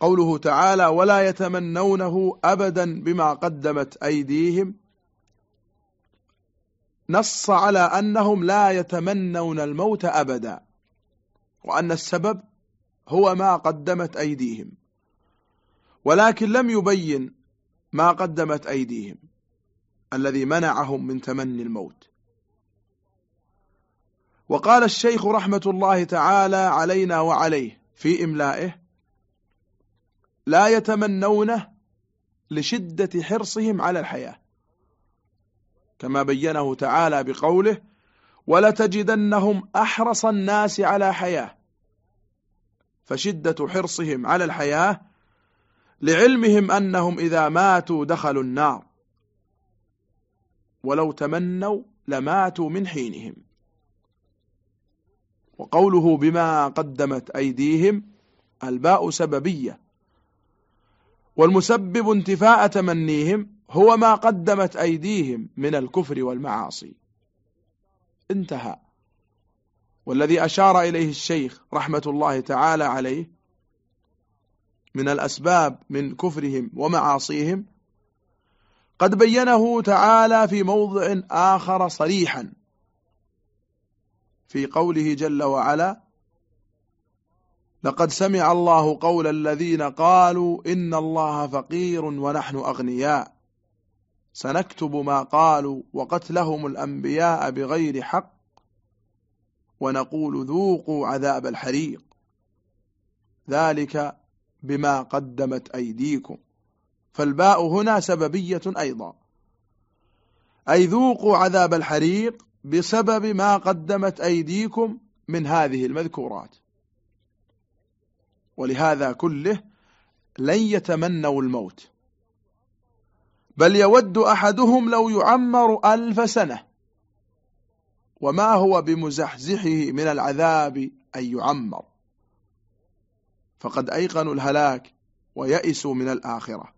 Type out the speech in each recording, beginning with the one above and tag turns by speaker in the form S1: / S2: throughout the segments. S1: قوله تعالى ولا يتمنونه أبدا بما قدمت أيديهم نص على أنهم لا يتمنون الموت أبدا وأن السبب هو ما قدمت أيديهم ولكن لم يبين ما قدمت أيديهم الذي منعهم من تمني الموت وقال الشيخ رحمة الله تعالى علينا وعليه في إملائه لا يتمنونه لشدة حرصهم على الحياة كما بينه تعالى بقوله ولتجدنهم أحرص الناس على حياة فشدة حرصهم على الحياة لعلمهم أنهم إذا ماتوا دخلوا النار ولو تمنوا لماتوا من حينهم وقوله بما قدمت أيديهم الباء سببية والمسبب انتفاء تمنيهم هو ما قدمت أيديهم من الكفر والمعاصي انتهى والذي أشار إليه الشيخ رحمة الله تعالى عليه من الأسباب من كفرهم ومعاصيهم قد بينه تعالى في موضع آخر صريحا في قوله جل وعلا لقد سمع الله قول الذين قالوا إن الله فقير ونحن أغنياء سنكتب ما قالوا وقتلهم الأنبياء بغير حق ونقول ذوقوا عذاب الحريق ذلك بما قدمت أيديكم فالباء هنا سببية أيضا أي ذوقوا عذاب الحريق بسبب ما قدمت أيديكم من هذه المذكورات ولهذا كله لن يتمنوا الموت بل يود أحدهم لو يعمر ألف سنة وما هو بمزحزحه من العذاب أن يعمر فقد أيقنوا الهلاك ويئسوا من الآخرة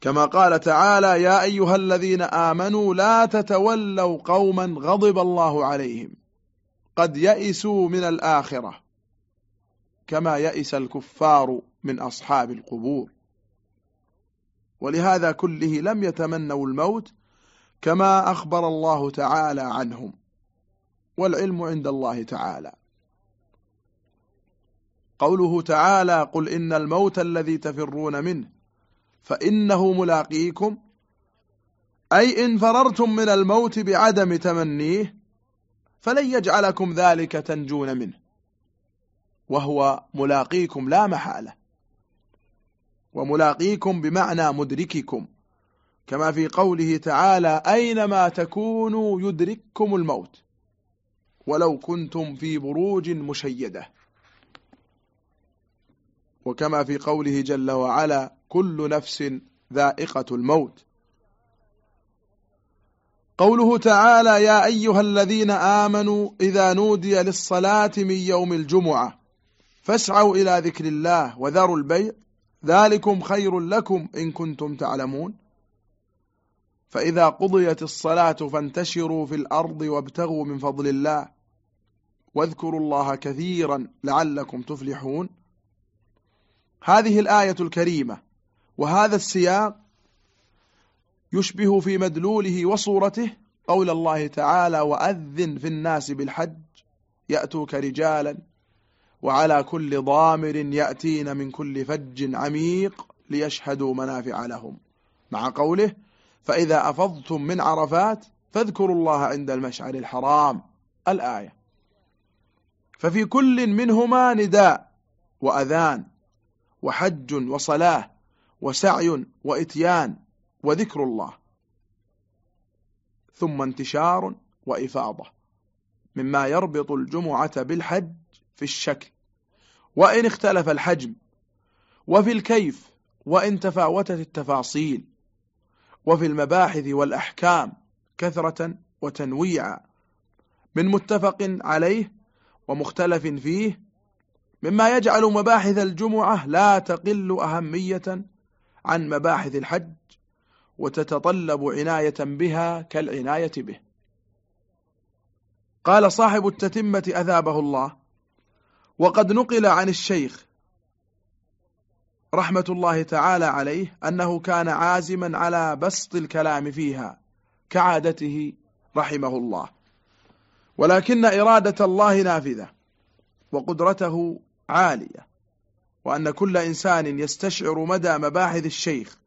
S1: كما قال تعالى يا أيها الذين آمنوا لا تتولوا قوما غضب الله عليهم قد يئسوا من الآخرة كما يئس الكفار من أصحاب القبور ولهذا كله لم يتمنوا الموت كما أخبر الله تعالى عنهم والعلم عند الله تعالى قوله تعالى قل إن الموت الذي تفرون منه فإنه ملاقيكم أي إن فررتم من الموت بعدم تمنيه فلن يجعلكم ذلك تنجون منه وهو ملاقيكم لا محالة وملاقيكم بمعنى مدرككم كما في قوله تعالى أينما تكونوا يدرككم الموت ولو كنتم في بروج مشيدة وكما في قوله جل وعلا كل نفس ذائقة الموت قوله تعالى يا أيها الذين آمنوا إذا نودي للصلاة من يوم الجمعة فاسعوا إلى ذكر الله وذروا البيع ذلكم خير لكم إن كنتم تعلمون فإذا قضيت الصلاة فانتشروا في الأرض وابتغوا من فضل الله واذكروا الله كثيرا لعلكم تفلحون هذه الآية الكريمة وهذا السياق يشبه في مدلوله وصورته قول الله تعالى وأذن في الناس بالحج يأتوك رجالا وعلى كل ضامر يأتين من كل فج عميق ليشهدوا منافع لهم مع قوله فإذا أفضتم من عرفات فاذكروا الله عند المشعر الحرام الآية ففي كل منهما نداء وأذان وحج وصلاة وسعي وإتيان وذكر الله ثم انتشار وإفاضة مما يربط الجمعة بالحج في الشكل وإن اختلف الحجم وفي الكيف وإن تفاوتت التفاصيل وفي المباحث والأحكام كثرة وتنويعا من متفق عليه ومختلف فيه مما يجعل مباحث الجمعة لا تقل أهمية عن مباحث الحج وتتطلب عناية بها كالعناية به قال صاحب التتمة أثابه الله وقد نقل عن الشيخ رحمة الله تعالى عليه أنه كان عازما على بسط الكلام فيها كعادته رحمه الله ولكن إرادة الله نافذة وقدرته عالية وأن كل إنسان يستشعر مدى مباحث الشيخ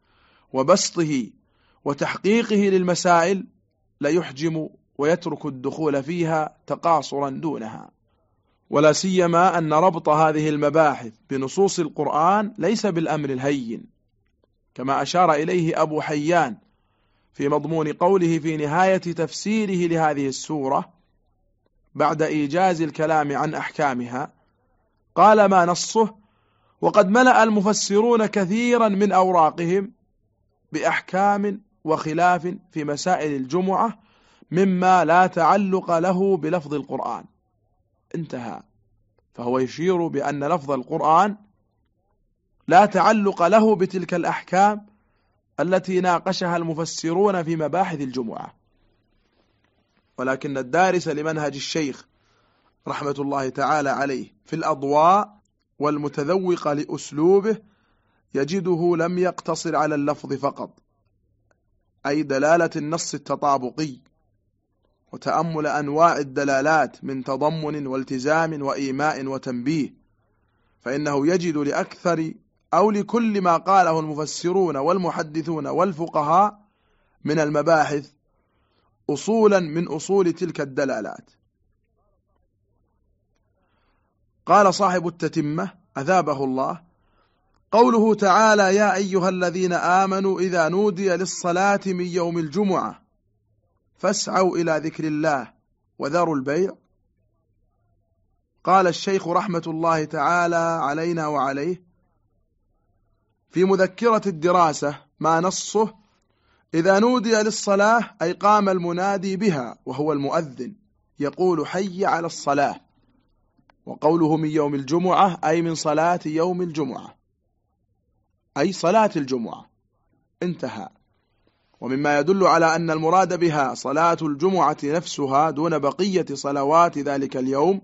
S1: وبسطه وتحقيقه للمسائل ليحجم ويترك الدخول فيها تقاصرا دونها ولا سيما أن ربط هذه المباحث بنصوص القرآن ليس بالأمر الهين كما أشار إليه أبو حيان في مضمون قوله في نهاية تفسيره لهذه السورة بعد إيجاز الكلام عن أحكامها قال ما نصه وقد ملأ المفسرون كثيرا من أوراقهم بأحكام وخلاف في مسائل الجمعة مما لا تعلق له بلفظ القرآن انتهى فهو يشير بأن لفظ القرآن لا تعلق له بتلك الأحكام التي ناقشها المفسرون في مباحث الجمعة ولكن الدارس لمنهج الشيخ رحمة الله تعالى عليه في الأضواء والمتذوق لأسلوبه يجده لم يقتصر على اللفظ فقط أي دلالة النص التطابقي وتأمل أنواع الدلالات من تضمن والتزام وإيماء وتنبيه فإنه يجد لأكثر أو لكل ما قاله المفسرون والمحدثون والفقهاء من المباحث أصولا من أصول تلك الدلالات قال صاحب التتمة أذابه الله قوله تعالى يا أيها الذين آمنوا إذا نودي للصلاة من يوم الجمعة فاسعوا إلى ذكر الله وذروا البيع قال الشيخ رحمة الله تعالى علينا وعليه في مذكرة الدراسة ما نصه إذا نودي للصلاة أي قام المنادي بها وهو المؤذن يقول حي على الصلاة وقوله من يوم الجمعة أي من صلاة يوم الجمعة أي صلاة الجمعة انتهى ومما يدل على أن المراد بها صلاة الجمعة نفسها دون بقية صلوات ذلك اليوم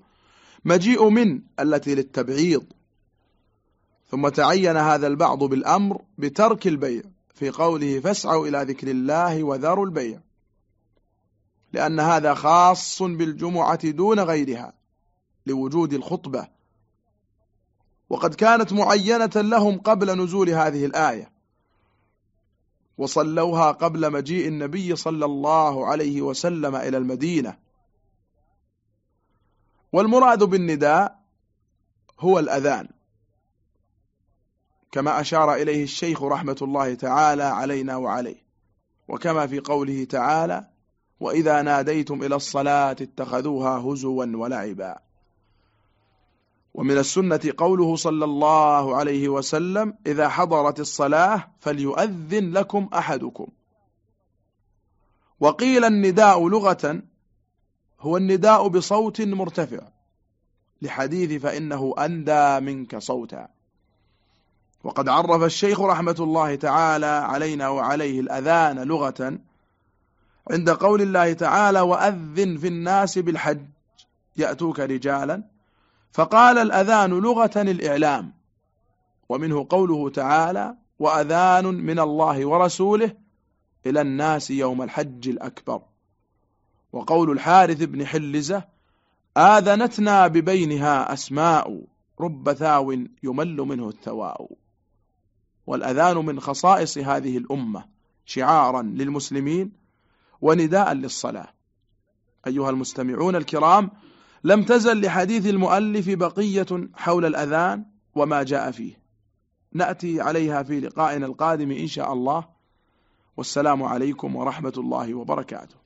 S1: مجيء من التي للتبعيض ثم تعين هذا البعض بالأمر بترك البيع في قوله فاسعوا إلى ذكر الله وذروا البيع لأن هذا خاص بالجمعة دون غيرها لوجود الخطبة وقد كانت معينة لهم قبل نزول هذه الآية وصلوها قبل مجيء النبي صلى الله عليه وسلم إلى المدينة والمراد بالنداء هو الأذان كما أشار إليه الشيخ رحمة الله تعالى علينا وعليه وكما في قوله تعالى وإذا ناديتم إلى الصلاة اتخذوها هزوا ولعبا ومن السنة قوله صلى الله عليه وسلم إذا حضرت الصلاة فليؤذن لكم أحدكم وقيل النداء لغة هو النداء بصوت مرتفع لحديث فإنه أندى منك صوتا وقد عرف الشيخ رحمة الله تعالى علينا وعليه الأذان لغة عند قول الله تعالى وأذن في الناس بالحج يأتوك رجالا فقال الأذان لغة الإعلام ومنه قوله تعالى وأذان من الله ورسوله إلى الناس يوم الحج الأكبر وقول الحارث بن حلزة آذنتنا ببينها أسماء رب ثاو يمل منه الثواء والأذان من خصائص هذه الأمة شعارا للمسلمين ونداء للصلاة أيها المستمعون الكرام لم تزل لحديث المؤلف بقية حول الأذان وما جاء فيه نأتي عليها في لقائنا القادم إن شاء الله والسلام عليكم ورحمة الله وبركاته